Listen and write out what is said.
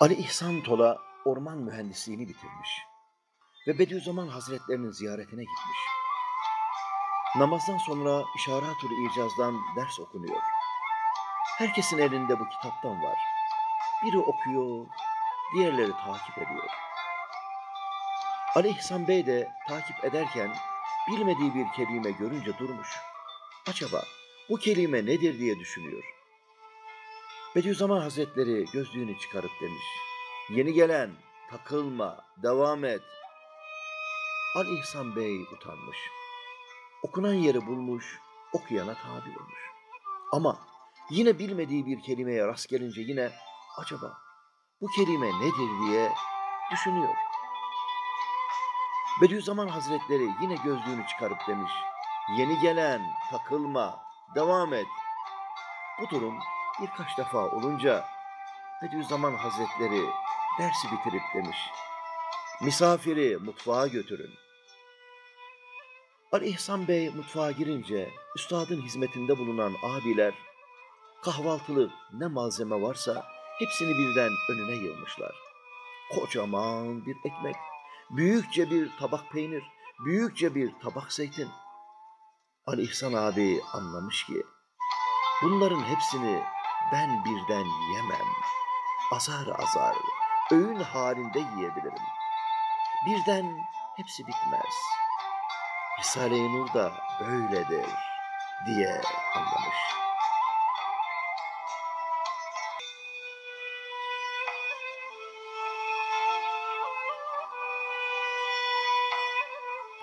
Ali İhsan Tola orman mühendisliğini bitirmiş ve Bediüzzaman Hazretlerinin ziyaretine gitmiş. Namazdan sonra İşaratul İcaz'dan ders okunuyor. Herkesin elinde bu kitaptan var. Biri okuyor, diğerleri takip ediyor. Ali İhsan Bey de takip ederken bilmediği bir kelime görünce durmuş. Acaba bu kelime nedir diye düşünüyor. Bediüzzaman Hazretleri gözlüğünü çıkarıp demiş. Yeni gelen, takılma, devam et. Ali İhsan Bey utanmış. Okunan yeri bulmuş, okuyana tabi olmuş. Ama yine bilmediği bir kelimeye rast gelince yine acaba bu kelime nedir diye düşünüyor. Bediüzzaman Hazretleri yine gözlüğünü çıkarıp demiş. Yeni gelen, takılma, devam et. Bu durum birkaç defa olunca Bediüzzaman Hazretleri dersi bitirip demiş. Misafiri mutfağa götürün. Ali İhsan Bey mutfağa girince üstadın hizmetinde bulunan abiler kahvaltılık ne malzeme varsa hepsini birden önüne yığmışlar. Kocaman bir ekmek, büyükçe bir tabak peynir, büyükçe bir tabak zeytin. Ali İhsan abi anlamış ki bunların hepsini ben birden yiyemem. Azar azar, öğün halinde yiyebilirim. Birden hepsi bitmez. Risale-i Nur da böyledir diye anlamış.